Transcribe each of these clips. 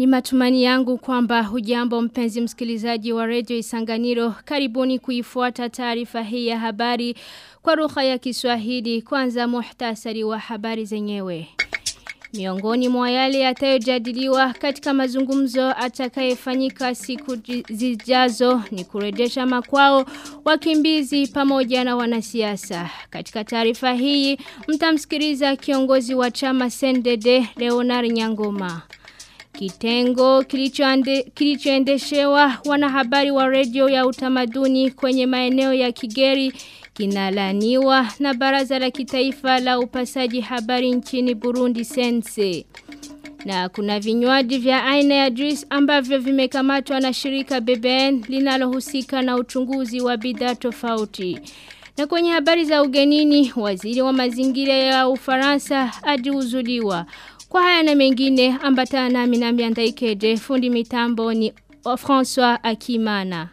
Ni matumani yangu kwamba hujambo mpenzi msikilizaji wa redio Isanganiro karibuni kuifuata taarifa hii ya habari kwa lugha ya Kiswahili kwanza muhtasari wa habari zenyewe. Miongoni mwa yale yatayojadiliwa katika mazungumzo atakayefanyika siku zijazo ni kurejesha makwao wakimbizi pamoja na wanasiasa. Katika taarifa hii mtamsikiliza kiongozi wa chama Sendede Leonard Nyangoma. Kitengo kilichoendeshewa kilicho wanahabari wa redio ya utamaduni kwenye maeneo ya Kigeri kinalaniwa na baraza la kitaifa la upasaji habari nchini Burundi Sense. Na kuna vinywaji vya aina ya juice ambavyo vimekamatwa na shirika BBN linalohusika na uchunguzi wa bidhaa tofauti. Na kwenye habari za ugenini, waziri wa mazingira ya Ufaransa ajiuzuliwa. Kwa haya na mengine ambatana nami na andaikeje fundi mitambo ni François Akimana.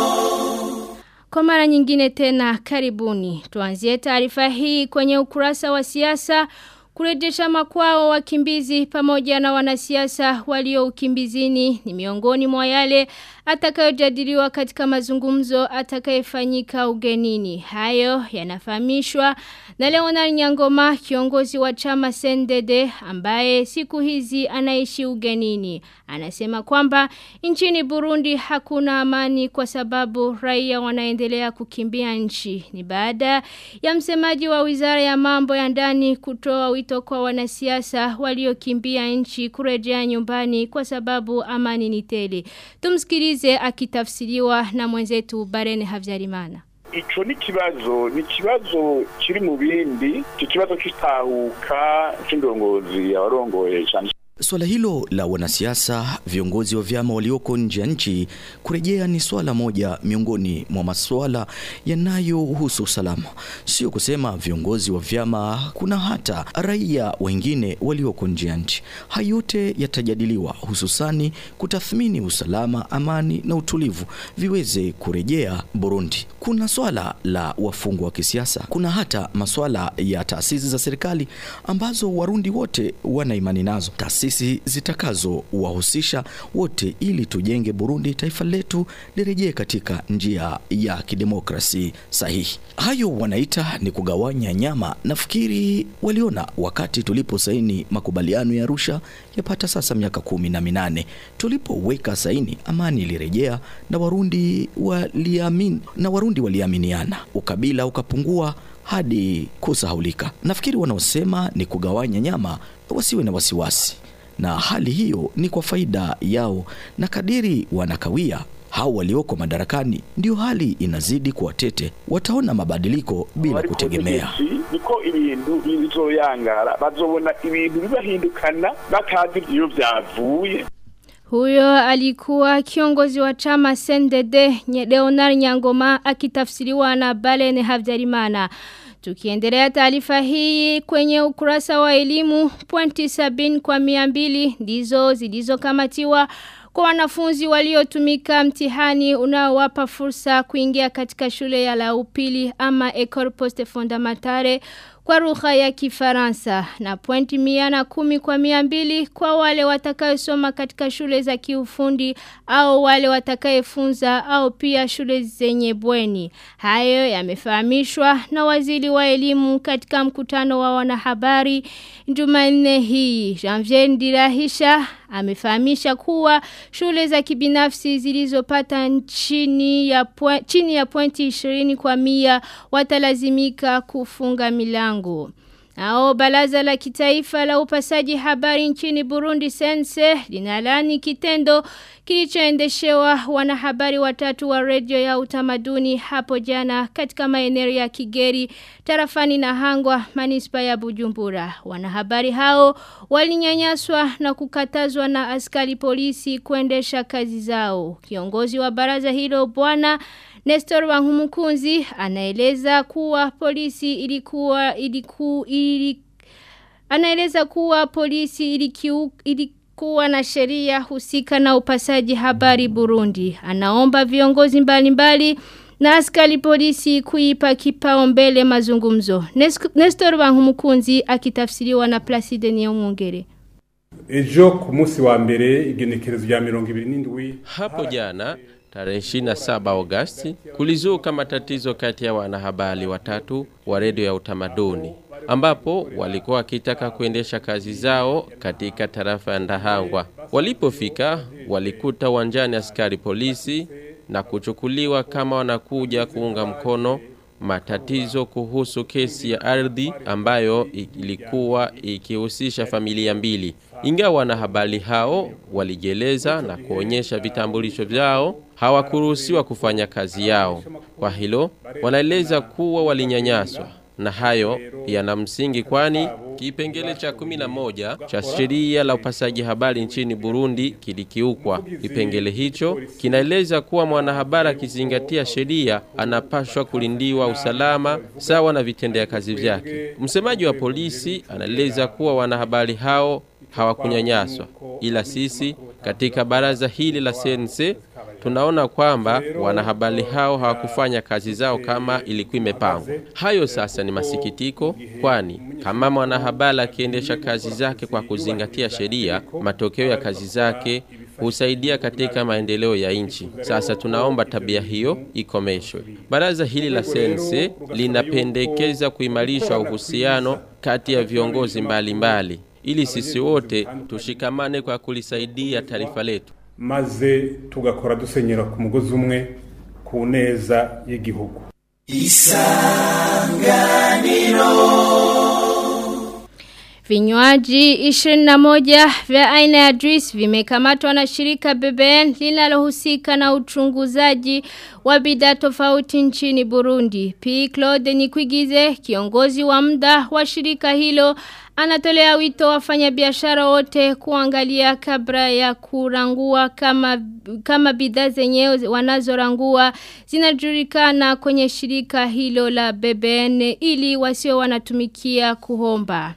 Isanganiro Kwa mara nyingine tena karibuni. Tuanzie taarifa hii kwenye ukurasa wa siasa kurejesha makwao wakimbizi pamoja na wanasiasa walio ukimbizini ni miongoni mwa yale atakayojadiliwa katika mazungumzo atakayefanyika ugenini. Hayo yanafahamishwa na Leonard Nyangoma kiongozi wa chama Sendede ambaye siku hizi anaishi ugenini. Anasema kwamba nchini Burundi hakuna amani kwa sababu raia wanaendelea kukimbia nchi. Ni baada ya msemaji wa Wizara ya Mambo ya Ndani kutoa wito kwa wanasiasa waliokimbia nchi kurejea nyumbani kwa sababu amani ni tele. Tumsikilize akitafsiriwa na mwenzetu Barene Havyarimana. Ico ni kibazo ni kibazo kiri mu bindi iki kibazo kitahuka c'indongozi abarongoye cyane Swala hilo la wanasiasa viongozi wa vyama walioko nje ya nchi kurejea ni swala moja miongoni mwa masuala yanayohusu usalama. Sio kusema viongozi wa vyama, kuna hata raia wengine walioko nje ya nchi. Hayo yote yatajadiliwa hususani kutathmini usalama, amani na utulivu viweze kurejea Burundi. Kuna swala la wafungwa wa kisiasa, kuna hata maswala ya taasisi za serikali ambazo Warundi wote wana imani nazo. Taasisi taasisi zitakazo wahusisha wote ili tujenge Burundi taifa letu lirejee katika njia ya kidemokrasi sahihi. Hayo wanaita ni kugawanya nyama. Nafikiri waliona wakati tuliposaini makubaliano ya Arusha yapata sasa miaka kumi na minane. Tulipoweka saini amani ilirejea na Warundi waliamini na Warundi waliaminiana. Ukabila ukapungua hadi kusahaulika. Nafikiri wanaosema ni kugawanya nyama wasiwe na wasiwasi na hali hiyo ni kwa faida yao. Na kadiri wanakawia hao walioko madarakani ndio hali inazidi kuwa tete. Wataona mabadiliko bila kutegemea. niko ibintu bizoyangara bazobona ibintu bibahindukana bakazi iyo byavuye. Huyo alikuwa kiongozi wa chama Sendede Leonard Nyangoma akitafsiriwa na Balene Havyarimana Tukiendelea taarifa hii kwenye ukurasa wa elimu, pointi sabini kwa miambili ndizo zilizokamatiwa kwa wanafunzi waliotumika mtihani unaowapa fursa kuingia katika shule ya la upili ama Ecole Poste Fondamentale kwa lugha ya kifaransa na pointi mia na kumi kwa mia mbili kwa wale watakayosoma katika shule za kiufundi au wale watakayefunza au pia shule zenye bweni. Hayo yamefahamishwa na waziri wa elimu katika mkutano wa wanahabari Jumanne hii. Janvier Ndirahisha amefahamisha kuwa shule za kibinafsi zilizopata chini ya chini ya pointi 20 kwa mia watalazimika kufunga milango. Nao baraza la kitaifa la upasaji habari nchini Burundi Sense linalani kitendo kilichoendeshewa wanahabari watatu wa redio ya utamaduni hapo jana katika maeneo ya Kigeri tarafani na Hangwa manispa ya Bujumbura. Wanahabari hao walinyanyaswa na kukatazwa na askari polisi kuendesha kazi zao. Kiongozi wa baraza hilo bwana Nestor Wangumukunzi anaeleza kuwa polisi ilikuwa iliku, ili, anaeleza kuwa polisi ilikiu, ilikuwa na sheria husika na upasaji habari Burundi. Anaomba viongozi mbalimbali mbali, na askari polisi kuipa kipao mbele mazungumzo. Nestor Bankumukunzi akitafsiriwa na Placide Niyomwongere. Ejo ku munsi wa mbere igenekerezo rya 27 Hapo jana tarehe 27 Agosti kulizuka matatizo kati ya wanahabari watatu wa redio ya utamaduni ambapo walikuwa wakitaka kuendesha kazi zao katika tarafa ya Ndahangwa. Walipofika walikuta uwanjani askari polisi na kuchukuliwa kama wanakuja kuunga mkono matatizo kuhusu kesi ya ardhi ambayo ilikuwa ikihusisha familia mbili. Ingawa wanahabari hao walijeleza na kuonyesha vitambulisho vyao, hawakuruhusiwa kufanya kazi yao. Kwa hilo, wanaeleza kuwa walinyanyaswa na hayo yana msingi kwani kipengele cha 11 cha sheria la upasaji habari nchini Burundi kilikiukwa. Kipengele hicho kinaeleza kuwa mwanahabari akizingatia sheria anapashwa kulindiwa usalama sawa na vitendea kazi vyake. Msemaji wa polisi anaeleza kuwa wanahabari hao hawakunyanyaswa, ila sisi katika baraza hili la CNC tunaona kwamba wanahabari hao hawakufanya kazi zao kama ilikuwa imepangwa. Hayo sasa ni masikitiko, kwani kama mwanahabari akiendesha kazi zake kwa kuzingatia sheria, matokeo ya kazi zake husaidia katika maendeleo ya nchi. Sasa tunaomba tabia hiyo ikomeshwe. Baraza hili la CNC linapendekeza kuimarisha uhusiano kati ya viongozi mbalimbali mbali, ili sisi wote tushikamane kwa kulisaidia taifa letu. Maze tugakora dusenyera ku mugozi umwe ku neza y'igihugu. Vinywaji 21 vya aina ya juice vimekamatwa na shirika BBN linalohusika na uchunguzaji wa bidhaa tofauti nchini Burundi. P. Claude Nikwigize, kiongozi wa muda wa shirika hilo, anatolea wito wafanyabiashara wote kuangalia kabla ya kurangua kama kama bidhaa zenyewe wanazorangua zinajulikana kwenye shirika hilo la BBN ili wasio wanatumikia kuhomba.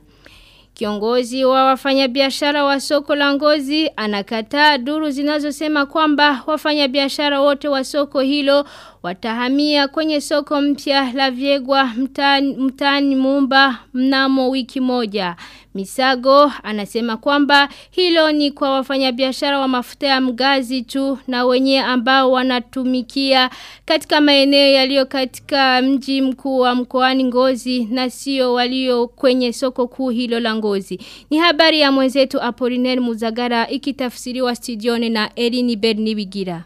Kiongozi wa wafanyabiashara wa soko la ngozi anakataa duru zinazosema kwamba wafanyabiashara wote wa soko hilo watahamia kwenye soko mpya la Vyegwa mtaani, mtaani Mumba mnamo wiki moja. Misago anasema kwamba hilo ni kwa wafanyabiashara wa mafuta ya mgazi tu na wenye ambao wanatumikia katika maeneo yaliyo katika mji mkuu wa mkoani Ngozi na sio walio kwenye soko kuu hilo la Ngozi. Ni habari ya mwenzetu Apolinaire Muzagara ikitafsiriwa studioni na Elini Bernibigira.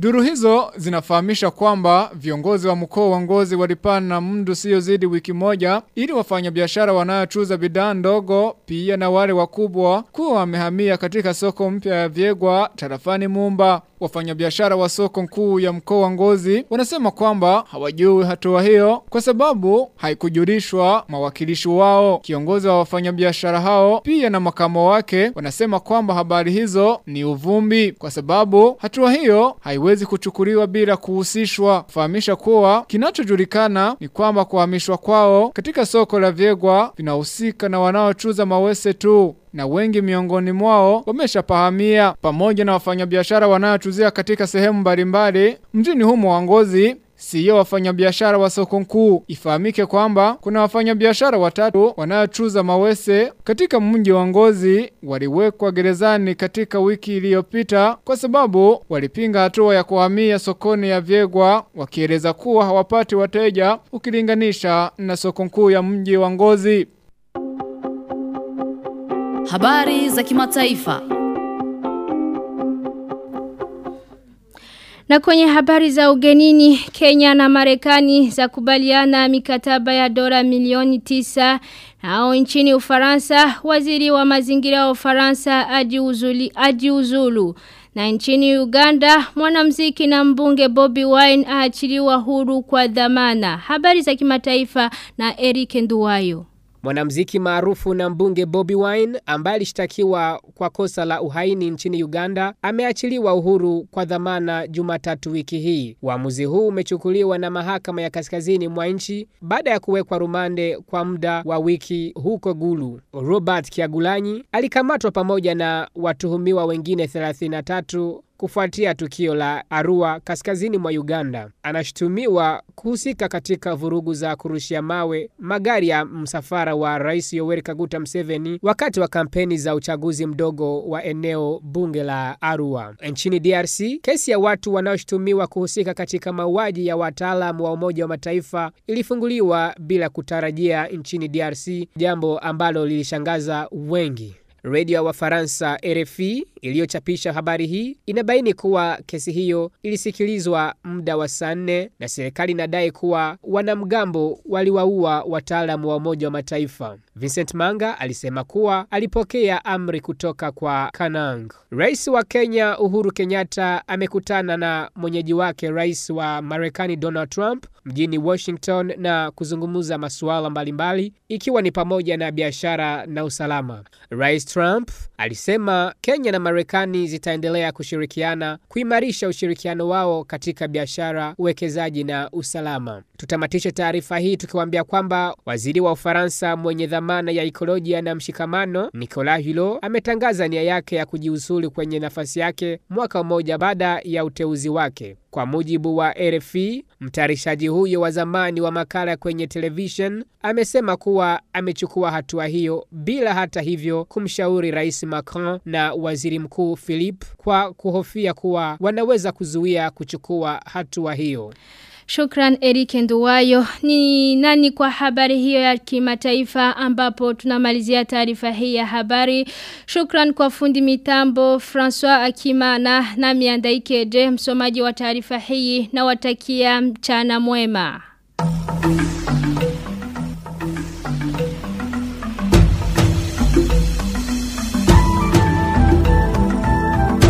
Duru hizo zinafahamisha kwamba viongozi wa mkoa wa Ngozi walipana mdu sio zidi wiki moja ili wafanyabiashara wanayochuza bidhaa ndogo pia na wale wakubwa kuwa wamehamia katika soko mpya ya Vyegwa tarafani Mumba. Wafanyabiashara wa soko kuu ya mkoa wa Ngozi wanasema kwamba hawajui hatua hiyo kwa sababu haikujulishwa mawakilishi wao. Kiongozi wa wafanyabiashara hao pia na makamo wake wanasema kwamba habari hizo ni uvumbi kwa sababu hatua hiyo haiwezi kuchukuliwa bila kuhusishwa. Fahamisha kuwa kinachojulikana ni kwamba kuhamishwa kwao katika soko la Vyegwa vinahusika na wanaochuza mawese tu na wengi miongoni mwao wameshapahamia pamoja na wafanyabiashara wanaochuzia katika sehemu mbalimbali mjini humo wa Ngozi Siyo wafanyabiashara wa soko kuu. Ifahamike kwamba kuna wafanyabiashara watatu wanaochuza mawese katika mji wa Ngozi waliwekwa gerezani katika wiki iliyopita kwa sababu walipinga hatua ya kuhamia sokoni ya Vyegwa wakieleza kuwa hawapati wateja ukilinganisha na soko kuu ya mji wa Ngozi. Habari za kimataifa. Na kwenye habari za ugenini, Kenya na Marekani za kubaliana mikataba ya dola milioni tisa. Nao nchini Ufaransa, waziri wa mazingira wa Ufaransa ajiuzuli, ajiuzulu. Na nchini Uganda, mwanamziki na mbunge Bobby Wine aachiliwa huru kwa dhamana. Habari za kimataifa na Eric Nduwayo. Mwanamziki maarufu na mbunge Bobi Wine ambaye alishtakiwa kwa kosa la uhaini nchini Uganda ameachiliwa uhuru kwa dhamana Jumatatu wiki hii. Uamuzi huu umechukuliwa na mahakama ya kaskazini mwa nchi baada ya kuwekwa rumande kwa muda wa wiki huko Gulu. Robert Kiagulanyi alikamatwa pamoja na watuhumiwa wengine 33 kufuatia tukio la Arua kaskazini mwa Uganda. Anashutumiwa kuhusika katika vurugu za kurushia mawe magari ya msafara wa Rais Yoweri Kaguta Museveni wakati wa kampeni za uchaguzi mdogo wa eneo bunge la Arua. Nchini DRC, kesi ya watu wanaoshutumiwa kuhusika katika mauaji ya wataalamu wa Umoja wa Mataifa ilifunguliwa bila kutarajia nchini DRC, jambo ambalo lilishangaza wengi. Redio ya Wafaransa RFI iliyochapisha habari hii inabaini kuwa kesi hiyo ilisikilizwa muda wa saa nne na serikali inadai kuwa wanamgambo waliwaua wataalamu wa Umoja wa Mataifa. Vincent Manga alisema kuwa alipokea amri kutoka kwa Kanang. Rais wa Kenya Uhuru Kenyatta amekutana na mwenyeji wake rais wa Marekani Donald Trump mjini Washington na kuzungumza masuala mbalimbali ikiwa ni pamoja na biashara na usalama. Rais Trump alisema Kenya na Marekani zitaendelea kushirikiana kuimarisha ushirikiano wao katika biashara, uwekezaji na usalama. Tutamatisha taarifa hii tukiwaambia kwamba waziri wa Ufaransa mwenye dhamana ya ikolojia na mshikamano Nicolas Hulot ametangaza nia yake ya kujiuzulu kwenye nafasi yake mwaka mmoja baada ya uteuzi wake. Kwa mujibu wa RFI, mtayarishaji huyo wa zamani wa makala kwenye televishen amesema kuwa amechukua hatua hiyo bila hata hivyo kumshauri Rais Macron na Waziri Mkuu Philippe kwa kuhofia kuwa wanaweza kuzuia kuchukua hatua hiyo. Shukran Eric Nduwayo. Ni nani kwa habari hiyo ya kimataifa ambapo tunamalizia taarifa hii ya habari. Shukran kwa fundi mitambo François Akimana na Miandaikeje msomaji wa taarifa hii na watakia mchana mwema.